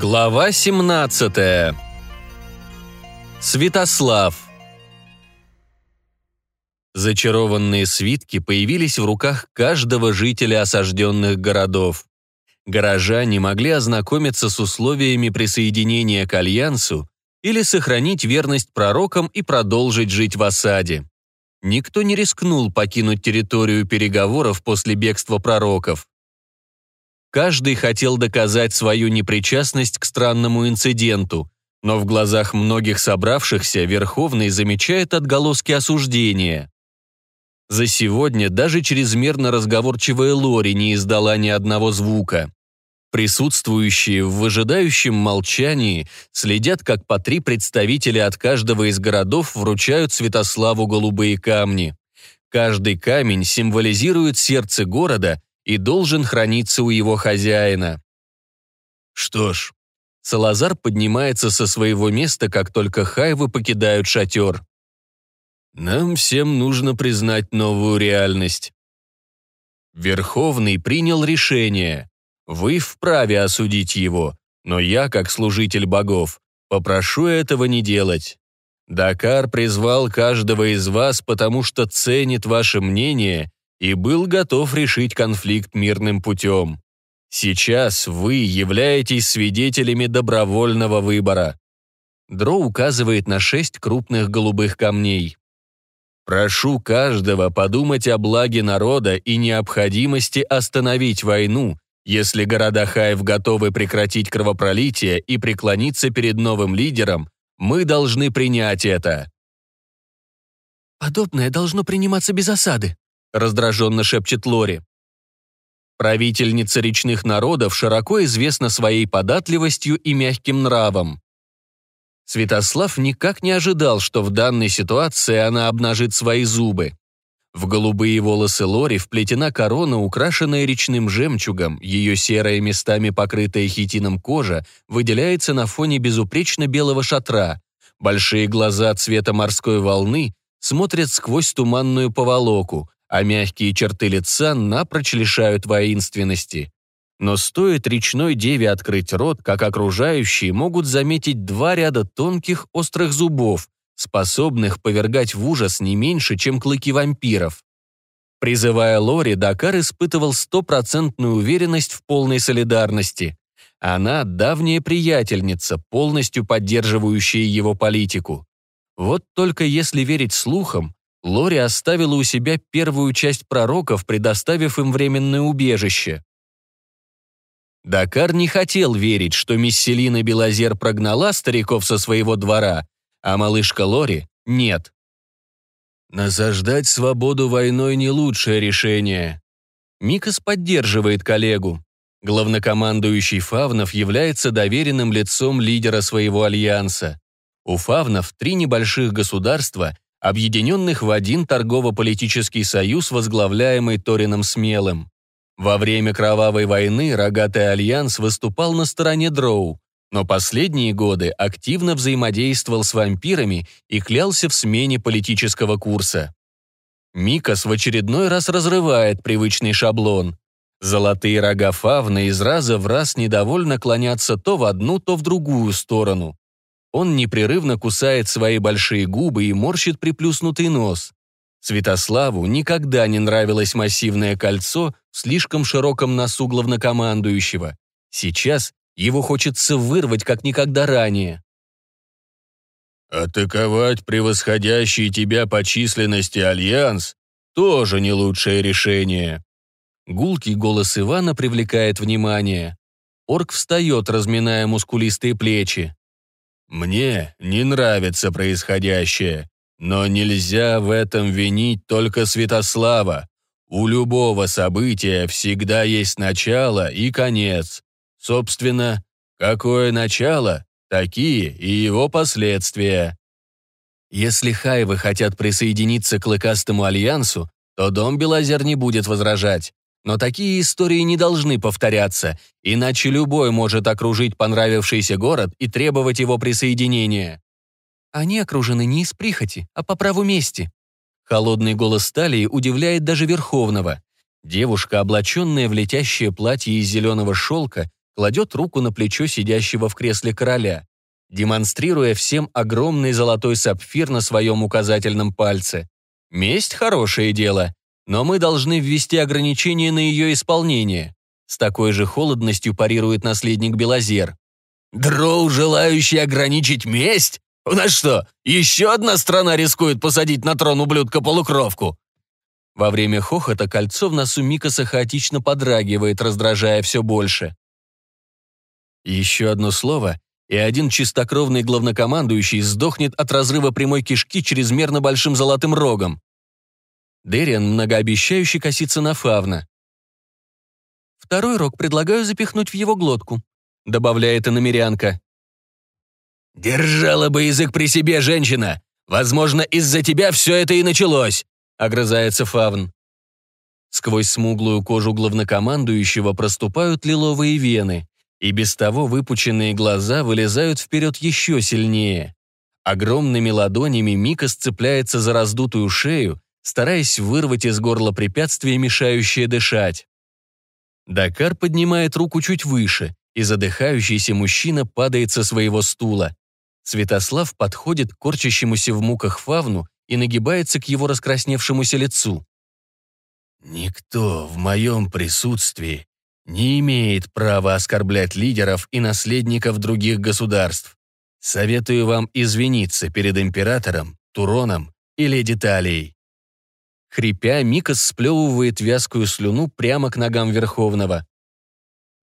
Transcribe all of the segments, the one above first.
Глава 17. Святослав. Зачарованные свитки появились в руках каждого жителя осажденных городов. Горожане могли ознакомиться с условиями присоединения к Альянсу или сохранить верность пророкам и продолжить жить в осаде. Никто не рискнул покинуть территорию переговоров после бегства пророков. Каждый хотел доказать свою непричастность к странному инциденту, но в глазах многих собравшихся Верховный замечает отголоски осуждения. За сегодня даже чрезмерно разговорчивая Лори не издала ни одного звука. Присутствующие в выжидающем молчании следят, как по три представителя от каждого из городов вручают Святославу голубые камни. Каждый камень символизирует сердце города и должен храниться у его хозяина. Что ж, Салазар поднимается со своего места, как только хайвы покидают шатер. Нам всем нужно признать новую реальность. Верховный принял решение. Вы вправе осудить его, но я, как служитель богов, попрошу этого не делать. Дакар призвал каждого из вас, потому что ценит ваше мнение и был готов решить конфликт мирным путем. Сейчас вы являетесь свидетелями добровольного выбора. Дро указывает на шесть крупных голубых камней. Прошу каждого подумать о благе народа и необходимости остановить войну, если города Хаев готовы прекратить кровопролитие и преклониться перед новым лидером, мы должны принять это. Подобное должно приниматься без осады, раздраженно шепчет Лори. Правительница речных народов широко известна своей податливостью и мягким нравом. Святослав никак не ожидал, что в данной ситуации она обнажит свои зубы. В голубые волосы Лори вплетена корона, украшенная речным жемчугом, ее серая местами покрытая хитином кожа выделяется на фоне безупречно белого шатра. Большие глаза цвета морской волны смотрят сквозь туманную поволоку, а мягкие черты лица напрочь лишают воинственности. Но стоит речной деве открыть рот, как окружающие могут заметить два ряда тонких острых зубов, способных повергать в ужас не меньше, чем клыки вампиров. Призывая Лори, Дакар испытывал стопроцентную уверенность в полной солидарности. Она – давняя приятельница, полностью поддерживающая его политику. Вот только если верить слухам, Лори оставила у себя первую часть пророков, предоставив им временное убежище. Дакар не хотел верить, что Мисселина Белозер прогнала стариков со своего двора, а малышка Лори — нет. Насаждать свободу войной не лучшее решение. Микас поддерживает коллегу. Главнокомандующий Фавнов является доверенным лицом лидера своего альянса. У Фавнов три небольших государства объединенных в один торгово-политический союз, возглавляемый Торином Смелым. Во время Кровавой войны Рогатый Альянс выступал на стороне Дроу, но последние годы активно взаимодействовал с вампирами и клялся в смене политического курса. Микас в очередной раз разрывает привычный шаблон. Золотые рога фавна из раза в раз недовольно клонятся то в одну, то в другую сторону. Он непрерывно кусает свои большие губы и морщит приплюснутый нос. Святославу никогда не нравилось массивное кольцо в слишком широком носу главнокомандующего. Сейчас его хочется вырвать, как никогда ранее. «Атаковать превосходящий тебя по численности альянс тоже не лучшее решение». Гулкий голос Ивана привлекает внимание. Орк встает, разминая мускулистые плечи. Мне не нравится происходящее, но нельзя в этом винить только Святослава. У любого события всегда есть начало и конец. Собственно, какое начало, такие и его последствия. Если Хайвы хотят присоединиться к Лыкастому альянсу, то Дом Белозер не будет возражать. Но такие истории не должны повторяться, иначе любой может окружить понравившийся город и требовать его присоединения. Они окружены не из прихоти, а по праву мести. Холодный голос Сталии удивляет даже Верховного. Девушка, облаченная в летящее платье из зеленого шелка, кладет руку на плечо сидящего в кресле короля, демонстрируя всем огромный золотой сапфир на своем указательном пальце. Месть – хорошее дело, но мы должны ввести ограничения на ее исполнение. С такой же холодностью парирует наследник Белозер. «Дроу, желающий ограничить месть? У нас что, еще одна страна рискует посадить на трон ублюдка-полукровку?» Во время хохота кольцо в носу Микаса хаотично подрагивает, раздражая все больше. Еще одно слово, и один чистокровный главнокомандующий сдохнет от разрыва прямой кишки чрезмерно большим золотым рогом. Дерриан многообещающе косится на Фавна. «Второй рог предлагаю запихнуть в его глотку», — добавляет иномерянка. «Держала бы язык при себе, женщина! Возможно, из-за тебя все это и началось!» — огрызается Фавн. Сквозь смуглую кожу главнокомандующего проступают лиловые вены, и без того выпученные глаза вылезают вперед еще сильнее. Огромными ладонями Мика сцепляется за раздутую шею, стараясь вырвать из горла препятствие, мешающее дышать. Дакар поднимает руку чуть выше, и задыхающийся мужчина падает со своего стула. Святослав подходит к корчащемуся в муках фавну и нагибается к его раскрасневшемуся лицу. «Никто в моем присутствии не имеет права оскорблять лидеров и наследников других государств. Советую вам извиниться перед императором, Туроном и леди Талией». Хрипя, Микас сплевывает вязкую слюну прямо к ногам Верховного.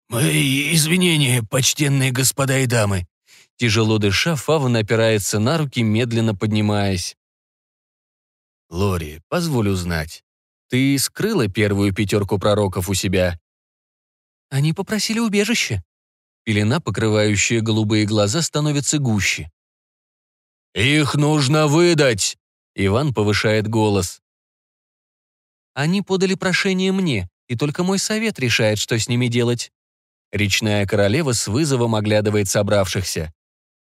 «Мои извинения, почтенные господа и дамы!» Тяжело дыша, Фавн опирается на руки, медленно поднимаясь. «Лори, позволь узнать, ты скрыла первую пятерку пророков у себя?» «Они попросили убежище». Пелена, покрывающая голубые глаза, становится гуще. «Их нужно выдать!» Иван повышает голос. «Они подали прошение мне, и только мой совет решает, что с ними делать». Речная королева с вызовом оглядывает собравшихся.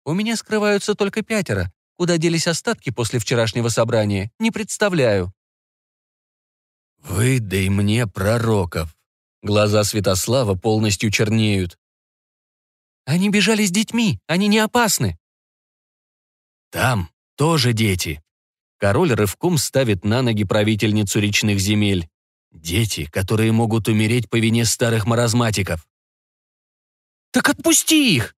«У меня скрываются только пятеро. Куда делись остатки после вчерашнего собрания, не представляю». «Выдай мне пророков». Глаза Святослава полностью чернеют. «Они бежали с детьми, они не опасны». «Там тоже дети». Король рывком ставит на ноги правительницу речных земель. Дети, которые могут умереть по вине старых маразматиков. «Так отпусти их!»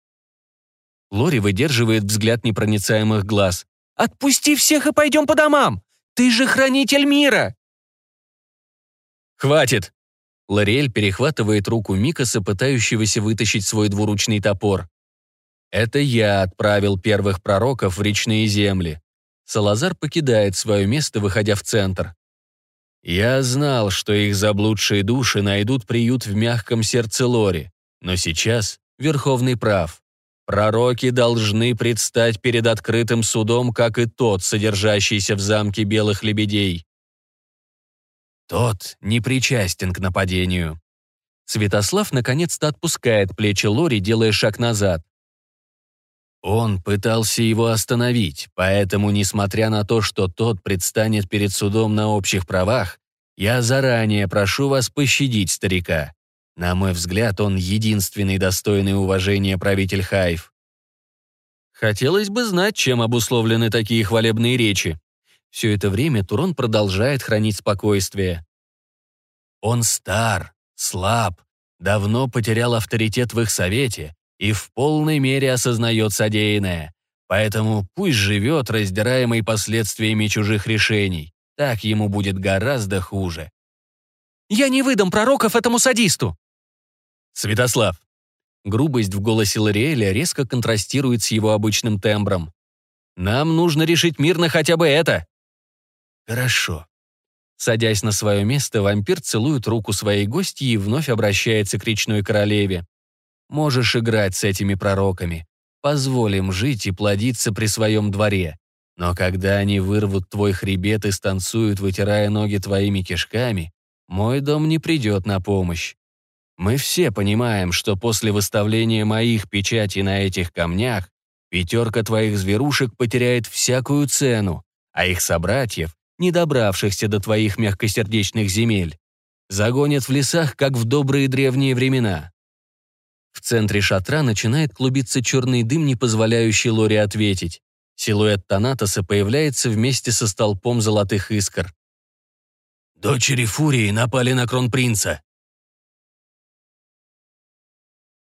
Лори выдерживает взгляд непроницаемых глаз. «Отпусти всех и пойдем по домам! Ты же хранитель мира!» «Хватит!» Лориэль перехватывает руку Микаса, пытающегося вытащить свой двуручный топор. «Это я отправил первых пророков в речные земли». Салазар покидает свое место, выходя в центр. «Я знал, что их заблудшие души найдут приют в мягком сердце Лори, но сейчас Верховный прав. Пророки должны предстать перед открытым судом, как и тот, содержащийся в замке белых лебедей. Тот не причастен к нападению. Святослав наконец-то отпускает плечи Лори, делая шаг назад. Он пытался его остановить, поэтому, несмотря на то, что тот предстанет перед судом на общих правах, я заранее прошу вас пощадить старика. На мой взгляд, он единственный достойный уважения правитель Хайф. Хотелось бы знать, чем обусловлены такие хвалебные речи. Все это время Турон продолжает хранить спокойствие. Он стар, слаб, давно потерял авторитет в их совете и в полной мере осознает содеянное. Поэтому пусть живет, раздираемый последствиями чужих решений. Так ему будет гораздо хуже. «Я не выдам пророков этому садисту!» «Святослав!» Грубость в голосе Лориэля резко контрастирует с его обычным тембром. «Нам нужно решить мирно хотя бы это!» «Хорошо». Садясь на свое место, вампир целует руку своей гости и вновь обращается к речной королеве. «Можешь играть с этими пророками. Позволим жить и плодиться при своем дворе. Но когда они вырвут твой хребет и станцуют, вытирая ноги твоими кишками, мой дом не придет на помощь. Мы все понимаем, что после выставления моих печатей на этих камнях пятерка твоих зверушек потеряет всякую цену, а их собратьев, не добравшихся до твоих мягкосердечных земель, загонят в лесах, как в добрые древние времена. В центре шатра начинает клубиться черный дым, не позволяющий Лори ответить. Силуэт Танатоса появляется вместе со столпом золотых искр. «Дочери Фурии напали на кронпринца».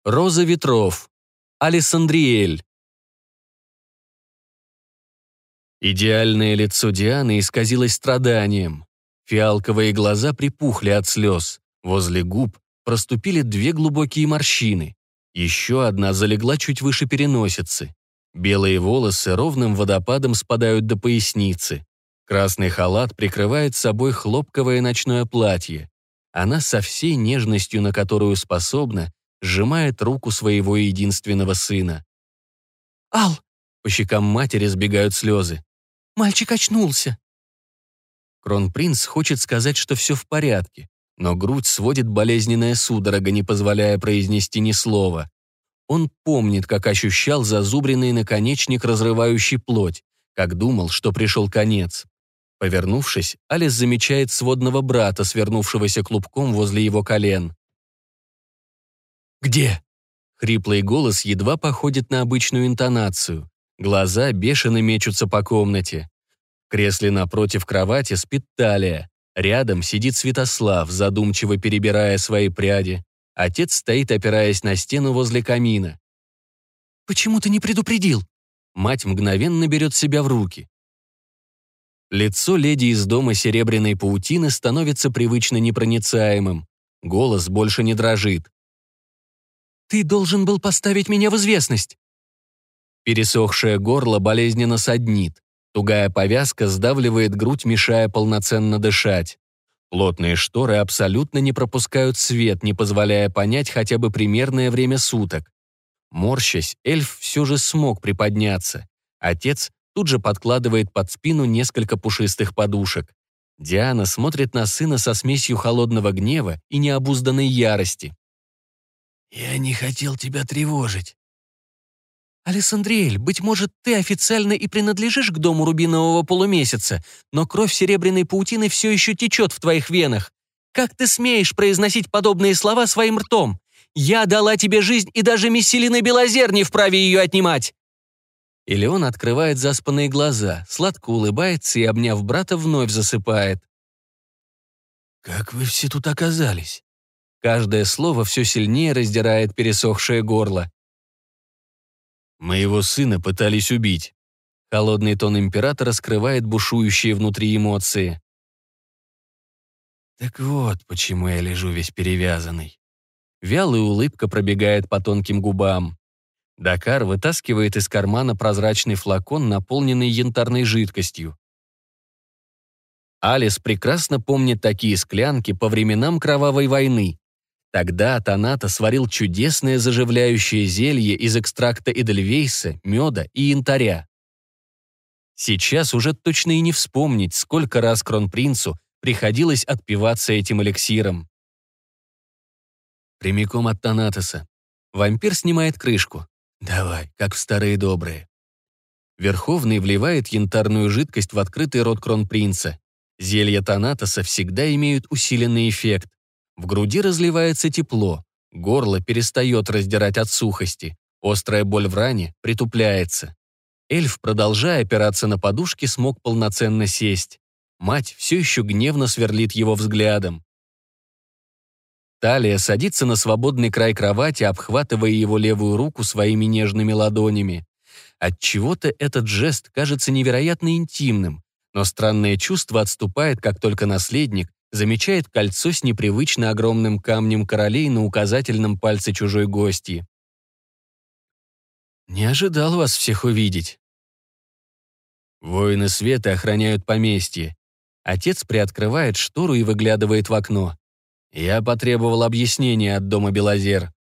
Роза ветров. Алессандриэль. Идеальное лицо Дианы исказилось страданием. Фиалковые глаза припухли от слез. Возле губ проступили две глубокие морщины. Еще одна залегла чуть выше переносицы. Белые волосы ровным водопадом спадают до поясницы. Красный халат прикрывает собой хлопковое ночное платье. Она со всей нежностью, на которую способна, сжимает руку своего единственного сына. «Ал!» По щекам матери сбегают слезы. Мальчик очнулся. Кронпринц хочет сказать, что все в порядке, но грудь сводит болезненная судорога, не позволяя произнести ни слова. Он помнит, как ощущал зазубренный наконечник, разрывающий плоть, как думал, что пришел конец. Повернувшись, Алис замечает сводного брата, свернувшегося клубком возле его колен. «Где?» Хриплый голос едва походит на обычную интонацию. Глаза бешено мечутся по комнате. В кресле напротив кровати спит Талия. Рядом сидит Святослав, задумчиво перебирая свои пряди. Отец стоит, опираясь на стену возле камина. «Почему ты не предупредил?» Мать мгновенно берет себя в руки. Лицо леди из дома серебряной паутины становится привычно непроницаемым. Голос больше не дрожит. «Ты должен был поставить меня в известность». Пересохшее горло болезненно саднит. Тугая повязка сдавливает грудь, мешая полноценно дышать. Плотные шторы абсолютно не пропускают свет, не позволяя понять хотя бы примерное время суток. Морщась, эльф все же смог приподняться. Отец тут же подкладывает под спину несколько пушистых подушек. Диана смотрит на сына со смесью холодного гнева и необузданной ярости. «Я не хотел тебя тревожить», «Алессандриэль, быть может, ты официально и принадлежишь к дому рубинового полумесяца, но кровь серебряной паутины все еще течет в твоих венах. Как ты смеешь произносить подобные слова своим ртом? Я дала тебе жизнь, и даже Мессилина Белозер не вправе ее отнимать!» Или он открывает заспанные глаза, сладко улыбается и, обняв брата, вновь засыпает. «Как вы все тут оказались?» Каждое слово все сильнее раздирает пересохшее горло. Моего сына пытались убить. Холодный тон императора скрывает бушующие внутри эмоции. Так вот, почему я лежу весь перевязанный. Вялая улыбка пробегает по тонким губам. Дакар вытаскивает из кармана прозрачный флакон, наполненный янтарной жидкостью. Алис прекрасно помнит такие склянки по временам Кровавой войны. Тогда Таната сварил чудесное заживляющее зелье из экстракта эдельвейса, меда и янтаря. Сейчас уже точно и не вспомнить, сколько раз кронпринцу приходилось отпиваться этим эликсиром. Прямиком от Танатоса. Вампир снимает крышку. Давай, как в старые добрые. Верховный вливает янтарную жидкость в открытый рот кронпринца. Зелья Танатоса всегда имеют усиленный эффект. В груди разливается тепло, горло перестает раздирать от сухости, острая боль в ране притупляется. Эльф, продолжая опираться на подушки, смог полноценно сесть. Мать все еще гневно сверлит его взглядом. Талия садится на свободный край кровати, обхватывая его левую руку своими нежными ладонями. Отчего-то этот жест кажется невероятно интимным, но странное чувство отступает, как только наследник замечает кольцо с непривычно огромным камнем королей на указательном пальце чужой гости. «Не ожидал вас всех увидеть». Воины света охраняют поместье. Отец приоткрывает штору и выглядывает в окно. Я потребовал объяснения от дома Белозер.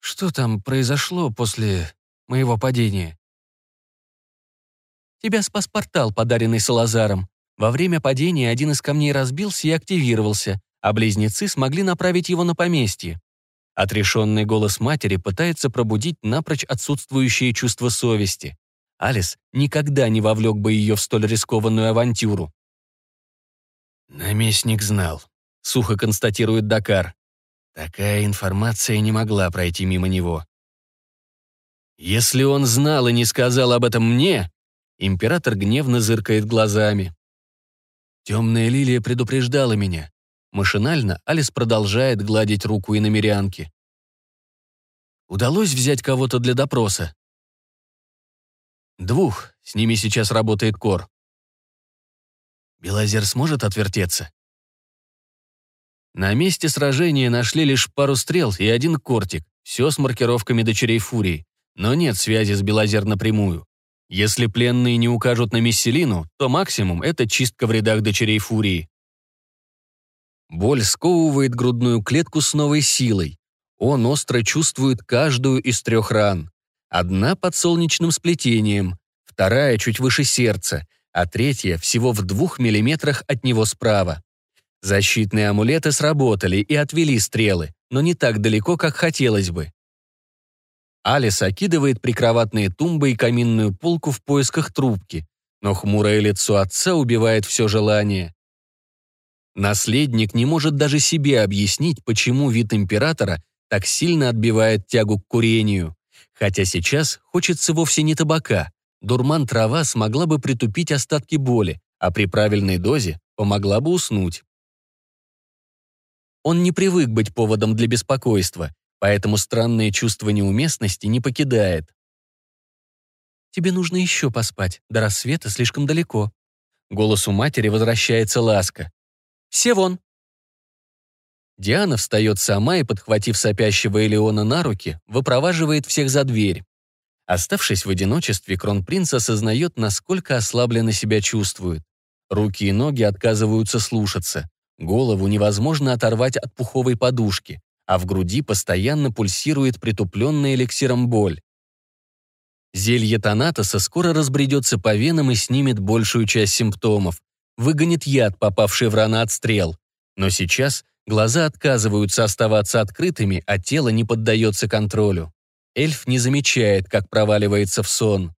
«Что там произошло после моего падения?» «Тебя спас портал, подаренный Салазаром. Во время падения один из камней разбился и активировался, а близнецы смогли направить его на поместье. Отрешенный голос матери пытается пробудить напрочь отсутствующее чувство совести. Алис никогда не вовлек бы ее в столь рискованную авантюру. «Наместник знал», — сухо констатирует Дакар. Такая информация не могла пройти мимо него. Если он знал и не сказал об этом мне, император гневно зыркает глазами. Темная лилия предупреждала меня. Машинально Алис продолжает гладить руку иномерянки. Удалось взять кого-то для допроса? Двух, с ними сейчас работает Кор. Белозер сможет отвертеться? На месте сражения нашли лишь пару стрел и один кортик, все с маркировками дочерей Фурии, но нет связи с Белозер напрямую. Если пленные не укажут на Мисселину, то максимум — это чистка в рядах дочерей Фурии. Боль сковывает грудную клетку с новой силой. Он остро чувствует каждую из трех ран. Одна под солнечным сплетением, вторая чуть выше сердца, а третья всего в двух миллиметрах от него справа. Защитные амулеты сработали и отвели стрелы, но не так далеко, как хотелось бы. Алис окидывает прикроватные тумбы и каминную полку в поисках трубки, но хмурое лицо отца убивает все желание. Наследник не может даже себе объяснить, почему вид императора так сильно отбивает тягу к курению. Хотя сейчас хочется вовсе не табака. Дурман-трава смогла бы притупить остатки боли, а при правильной дозе помогла бы уснуть. Он не привык быть поводом для беспокойства, поэтому странное чувство неуместности не покидает. «Тебе нужно еще поспать, до рассвета слишком далеко». Голосу матери возвращается ласка. «Все вон!» Диана встает сама и, подхватив сопящего Элеона на руки, выпроваживает всех за дверь. Оставшись в одиночестве, кронпринц осознает, насколько ослабленно себя чувствует. Руки и ноги отказываются слушаться. Голову невозможно оторвать от пуховой подушки а в груди постоянно пульсирует притупленная эликсиром боль. Зелье Танатоса скоро разбредется по венам и снимет большую часть симптомов, выгонит яд, попавший в раны от стрел. Но сейчас глаза отказываются оставаться открытыми, а тело не поддается контролю. Эльф не замечает, как проваливается в сон.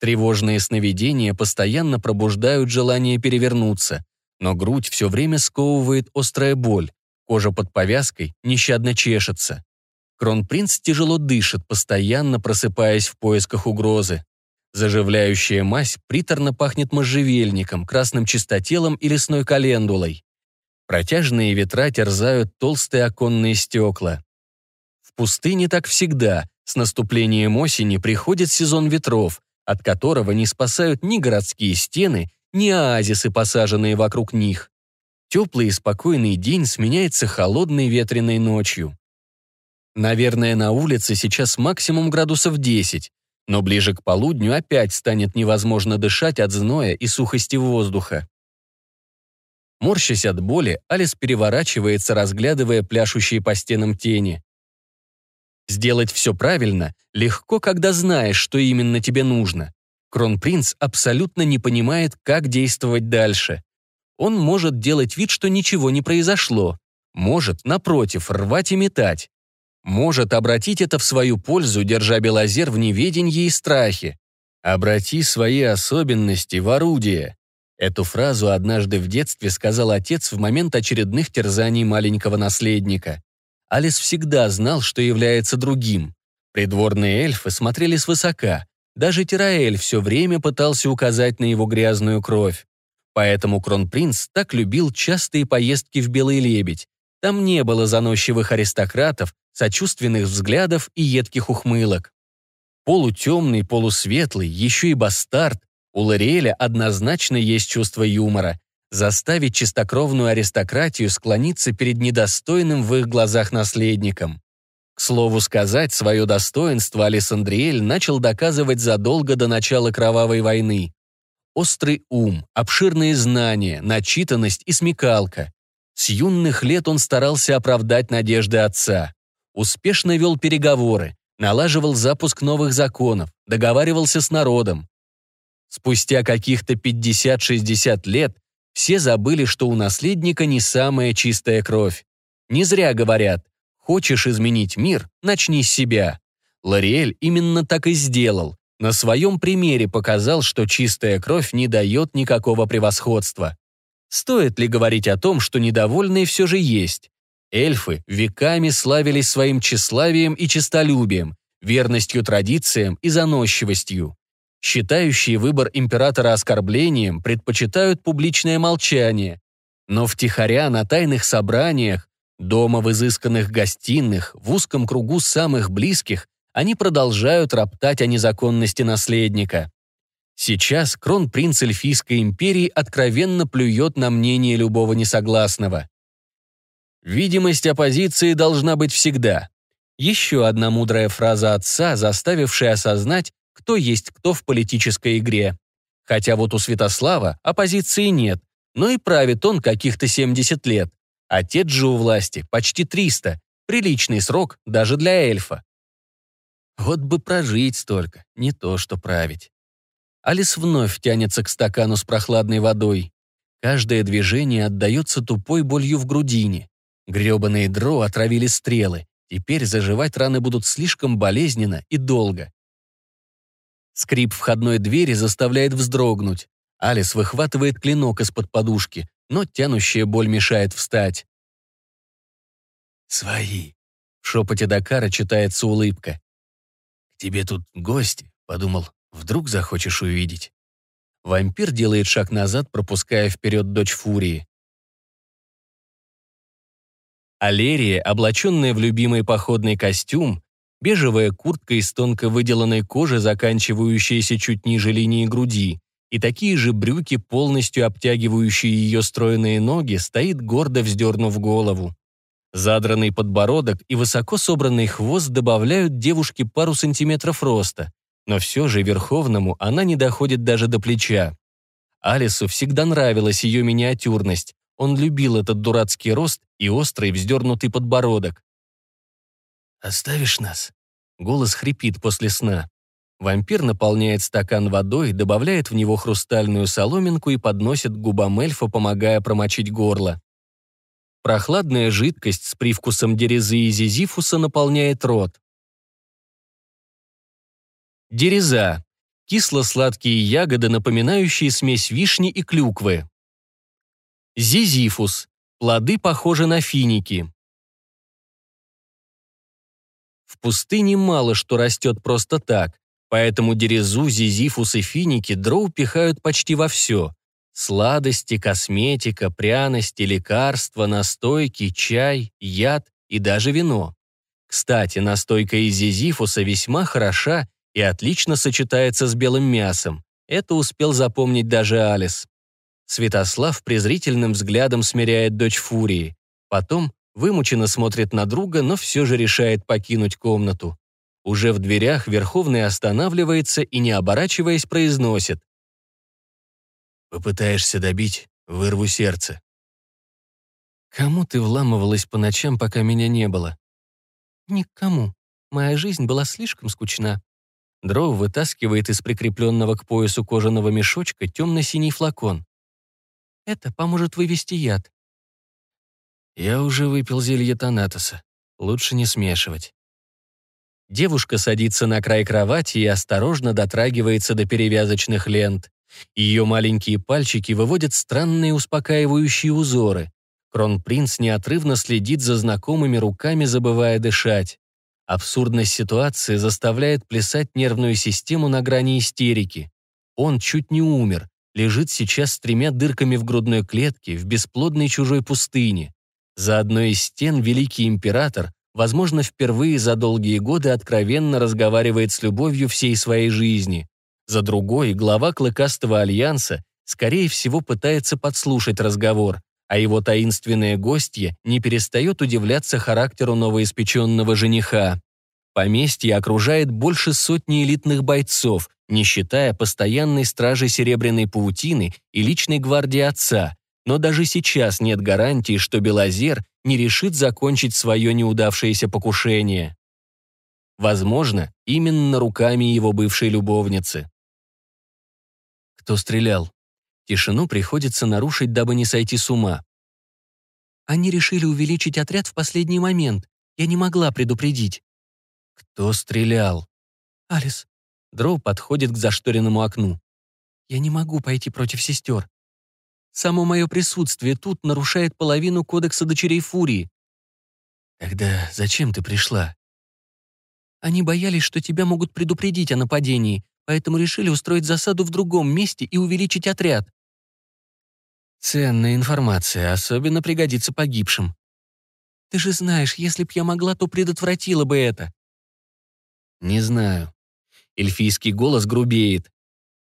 Тревожные сновидения постоянно пробуждают желание перевернуться, но грудь все время сковывает острая боль, Кожа под повязкой нещадно чешется. Кронпринц тяжело дышит, постоянно просыпаясь в поисках угрозы. Заживляющая мазь приторно пахнет можжевельником, красным чистотелом и лесной календулой. Протяжные ветра терзают толстые оконные стекла. В пустыне так всегда. С наступлением осени приходит сезон ветров, от которого не спасают ни городские стены, ни оазисы, посаженные вокруг них. Теплый и спокойный день сменяется холодной ветреной ночью. Наверное, на улице сейчас максимум градусов 10, но ближе к полудню опять станет невозможно дышать от зноя и сухости воздуха. Морщась от боли, Алис переворачивается, разглядывая пляшущие по стенам тени. Сделать все правильно легко, когда знаешь, что именно тебе нужно. Кронпринц абсолютно не понимает, как действовать дальше. Он может делать вид, что ничего не произошло. Может, напротив, рвать и метать. Может обратить это в свою пользу, держа Белозер в неведении и страхе. «Обрати свои особенности в орудие». Эту фразу однажды в детстве сказал отец в момент очередных терзаний маленького наследника. Алис всегда знал, что является другим. Придворные эльфы смотрели свысока. Даже Тираэль все время пытался указать на его грязную кровь. Поэтому кронпринц так любил частые поездки в Белый Лебедь. Там не было заносчивых аристократов, сочувственных взглядов и едких ухмылок. Полутемный, полусветлый, еще и бастард, у Лориэля однозначно есть чувство юмора. Заставить чистокровную аристократию склониться перед недостойным в их глазах наследником. К слову сказать, свое достоинство Алисандриэль начал доказывать задолго до начала Кровавой войны. Острый ум, обширные знания, начитанность и смекалка. С юных лет он старался оправдать надежды отца. Успешно вел переговоры, налаживал запуск новых законов, договаривался с народом. Спустя каких-то 50-60 лет все забыли, что у наследника не самая чистая кровь. Не зря говорят, хочешь изменить мир, начни с себя. Лориэль именно так и сделал, на своем примере показал, что чистая кровь не дает никакого превосходства. Стоит ли говорить о том, что недовольные все же есть? Эльфы веками славились своим тщеславием и честолюбием, верностью традициям и заносчивостью. Считающие выбор императора оскорблением предпочитают публичное молчание, но втихаря на тайных собраниях, дома в изысканных гостиных, в узком кругу самых близких, они продолжают роптать о незаконности наследника. Сейчас кронпринц Эльфийской империи откровенно плюет на мнение любого несогласного. Видимость оппозиции должна быть всегда. Еще одна мудрая фраза отца, заставившая осознать, кто есть кто в политической игре. Хотя вот у Святослава оппозиции нет, но и правит он каких-то 70 лет. Отец же у власти почти 300, приличный срок даже для эльфа. Вот бы прожить столько, не то что править. Алис вновь тянется к стакану с прохладной водой. Каждое движение отдается тупой болью в грудине. Гребаные дро отравили стрелы. Теперь заживать раны будут слишком болезненно и долго. Скрип входной двери заставляет вздрогнуть. Алис выхватывает клинок из-под подушки, но тянущая боль мешает встать. «Свои», — в шепоте Дакара читается улыбка. «К тебе тут гости», — подумал, вдруг захочешь увидеть. Вампир делает шаг назад, пропуская вперед дочь Фурии. Алерия, облаченная в любимый походный костюм, бежевая куртка из тонко выделанной кожи, заканчивающаяся чуть ниже линии груди, и такие же брюки, полностью обтягивающие ее стройные ноги, стоит гордо вздернув голову. Задранный подбородок и высоко собранный хвост добавляют девушке пару сантиметров роста, но все же Верховному она не доходит даже до плеча. Алису всегда нравилась ее миниатюрность, он любил этот дурацкий рост и острый вздернутый подбородок. «Оставишь нас?» Голос хрипит после сна. Вампир наполняет стакан водой, добавляет в него хрустальную соломинку и подносит к губам эльфа, помогая промочить горло. Прохладная жидкость с привкусом дерезы и зизифуса наполняет рот. Дереза. Кисло-сладкие ягоды, напоминающие смесь вишни и клюквы. Зизифус. Плоды похожи на финики. В пустыне мало что растет просто так, поэтому дерезу, зизифус и финики дроу пихают почти во все. Сладости, косметика, пряности, лекарства, настойки, чай, яд и даже вино. Кстати, настойка из зизифуса весьма хороша и отлично сочетается с белым мясом. Это успел запомнить даже Алис. Святослав презрительным взглядом смиряет дочь Фурии. Потом вымученно смотрит на друга, но все же решает покинуть комнату. Уже в дверях Верховный останавливается и, не оборачиваясь, произносит. Попытаешься добить, вырву сердце. Кому ты вламывалась по ночам, пока меня не было? Никому. Моя жизнь была слишком скучна. Дроу вытаскивает из прикрепленного к поясу кожаного мешочка темно-синий флакон. Это поможет вывести яд. Я уже выпил зелье Танатоса. Лучше не смешивать. Девушка садится на край кровати и осторожно дотрагивается до перевязочных лент. Ее маленькие пальчики выводят странные успокаивающие узоры. Кронпринц неотрывно следит за знакомыми руками, забывая дышать. Абсурдность ситуации заставляет плясать нервную систему на грани истерики. Он чуть не умер, лежит сейчас с тремя дырками в грудной клетке в бесплодной чужой пустыне. За одной из стен великий император, возможно, впервые за долгие годы откровенно разговаривает с любовью всей своей жизни. За другой глава Клыкастого альянса, скорее всего, пытается подслушать разговор, а его таинственное гостье не перестает удивляться характеру новоиспеченного жениха. Поместье окружает больше сотни элитных бойцов, не считая постоянной стражи Серебряной паутины и личной гвардии отца, но даже сейчас нет гарантии, что Белозер не решит закончить свое неудавшееся покушение. Возможно, именно руками его бывшей любовницы. Кто стрелял? Тишину приходится нарушить, дабы не сойти с ума. Они решили увеличить отряд в последний момент. Я не могла предупредить. Кто стрелял? Алис. Дроу подходит к зашторенному окну. Я не могу пойти против сестер. Само мое присутствие тут нарушает половину кодекса дочерей Фурии. Тогда зачем ты пришла? Они боялись, что тебя могут предупредить о нападении, поэтому решили устроить засаду в другом месте и увеличить отряд. Ценная информация, особенно пригодится погибшим. Ты же знаешь, если б я могла, то предотвратила бы это. Не знаю. Эльфийский голос грубеет.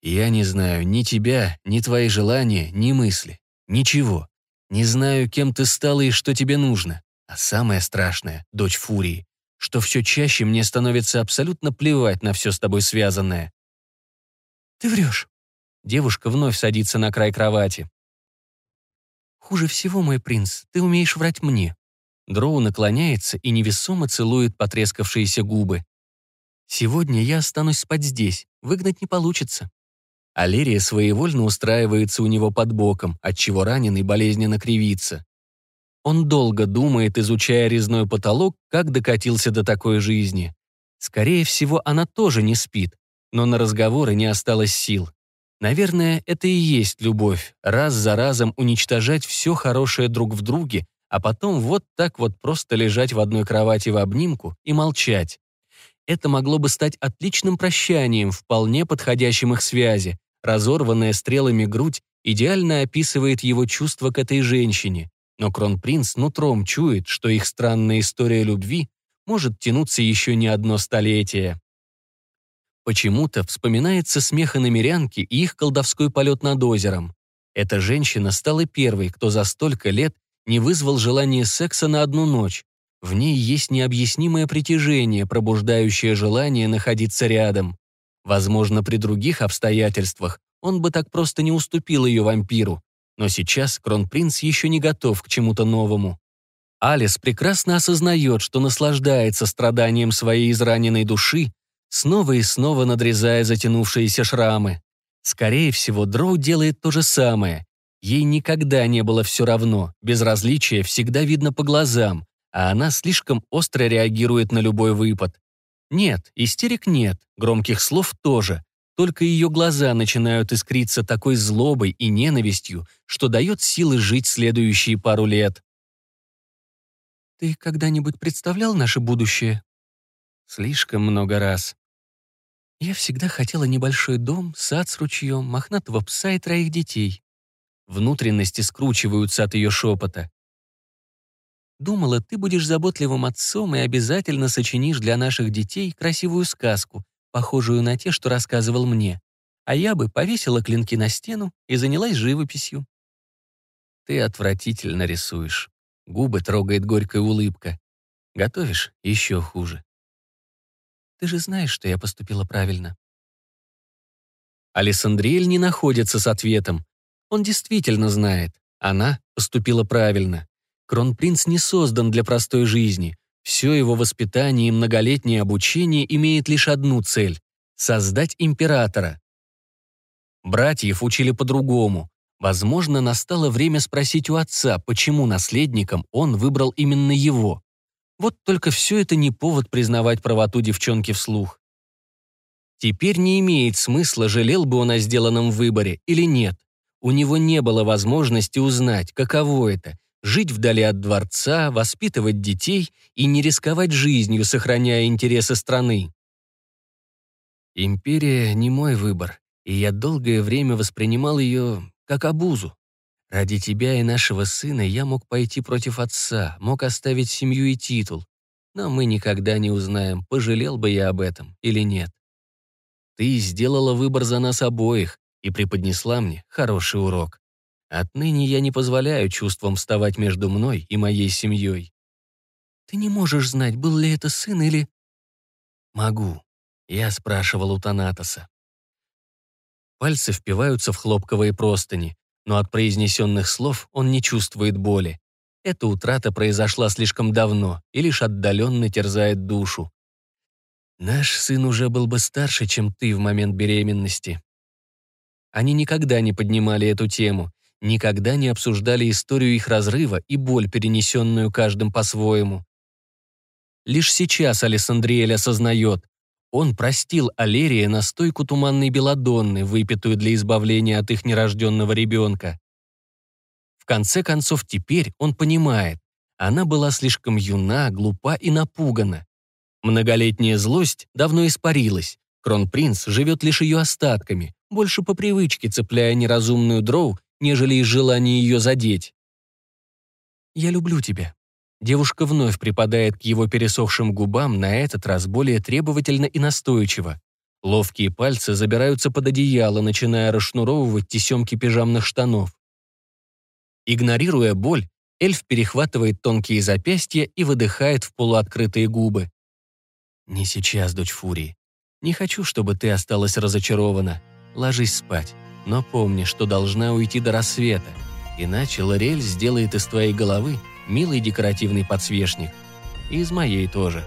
Я не знаю ни тебя, ни твои желания, ни мысли. Ничего. Не знаю, кем ты стала и что тебе нужно. А самое страшное, дочь Фурии, что все чаще мне становится абсолютно плевать на все с тобой связанное. Ты врешь. Девушка вновь садится на край кровати. Хуже всего, мой принц, ты умеешь врать мне. Дроу наклоняется и невесомо целует потрескавшиеся губы. Сегодня я останусь спать здесь, выгнать не получится. Алерия своевольно устраивается у него под боком, отчего раненый болезненно кривится. Он долго думает, изучая резной потолок, как докатился до такой жизни. Скорее всего, она тоже не спит, но на разговоры не осталось сил. Наверное, это и есть любовь, раз за разом уничтожать все хорошее друг в друге, а потом вот так вот просто лежать в одной кровати в обнимку и молчать. Это могло бы стать отличным прощанием, вполне подходящим их связи, Разорванная стрелами грудь идеально описывает его чувства к этой женщине, но кронпринц нутром чует, что их странная история любви может тянуться еще не одно столетие. Почему-то вспоминается смех иномерянки и их колдовской полет над озером. Эта женщина стала первой, кто за столько лет не вызвал желание секса на одну ночь. В ней есть необъяснимое притяжение, пробуждающее желание находиться рядом. Возможно, при других обстоятельствах он бы так просто не уступил ее вампиру. Но сейчас кронпринц еще не готов к чему-то новому. Алис прекрасно осознает, что наслаждается страданием своей израненной души, снова и снова надрезая затянувшиеся шрамы. Скорее всего, Дроу делает то же самое. Ей никогда не было все равно, безразличие всегда видно по глазам, а она слишком остро реагирует на любой выпад. Нет, истерик нет, громких слов тоже. Только ее глаза начинают искриться такой злобой и ненавистью, что дает силы жить следующие пару лет. «Ты когда-нибудь представлял наше будущее?» «Слишком много раз», я всегда хотела небольшой дом, сад с ручьем, мохнатого пса и троих детей. Внутренности скручиваются от ее шепота. Думала, ты будешь заботливым отцом и обязательно сочинишь для наших детей красивую сказку, похожую на те, что рассказывал мне. А я бы повесила клинки на стену и занялась живописью. Ты отвратительно рисуешь. Губы трогает горькая улыбка. Готовишь еще хуже. Ты же знаешь, что я поступила правильно. Алессандриэль не находится с ответом. Он действительно знает. Она поступила правильно. Кронпринц не создан для простой жизни. Все его воспитание и многолетнее обучение имеет лишь одну цель — создать императора. Братьев учили по-другому. Возможно, настало время спросить у отца, почему наследником он выбрал именно его. Вот только все это не повод признавать правоту девчонки вслух. Теперь не имеет смысла, жалел бы он о сделанном выборе или нет. У него не было возможности узнать, каково это жить вдали от дворца, воспитывать детей и не рисковать жизнью, сохраняя интересы страны. Империя не мой выбор, и я долгое время воспринимал ее как обузу. Ради тебя и нашего сына я мог пойти против отца, мог оставить семью и титул, но мы никогда не узнаем, пожалел бы я об этом или нет. Ты сделала выбор за нас обоих и преподнесла мне хороший урок. Отныне я не позволяю чувствам вставать между мной и моей семьей. Ты не можешь знать, был ли это сын или... Могу. Я спрашивал у Танатоса. Пальцы впиваются в хлопковые простыни, но от произнесенных слов он не чувствует боли. Эта утрата произошла слишком давно и лишь отдаленно терзает душу. Наш сын уже был бы старше, чем ты в момент беременности. Они никогда не поднимали эту тему, никогда не обсуждали историю их разрыва и боль, перенесенную каждым по-своему. Лишь сейчас Алессандриэль осознает, он простил Алерия настойку туманной белодонны, выпитую для избавления от их нерожденного ребенка. В конце концов, теперь он понимает, Она была слишком юна, глупа и напугана. Многолетняя злость давно испарилась. Кронпринц живет лишь ее остатками, больше по привычке цепляя неразумную дроу, нежели из желания ее задеть. «Я люблю тебя». Девушка вновь припадает к его пересохшим губам, на этот раз более требовательно и настойчиво. Ловкие пальцы забираются под одеяло, начиная расшнуровывать тесемки пижамных штанов. Игнорируя боль, эльф перехватывает тонкие запястья и выдыхает в полуоткрытые губы. «Не сейчас, дочь Фурии. Не хочу, чтобы ты осталась разочарована. Ложись спать, но помни, что должна уйти до рассвета, иначе Лорель сделает из твоей головы милый декоративный подсвечник. И из моей тоже».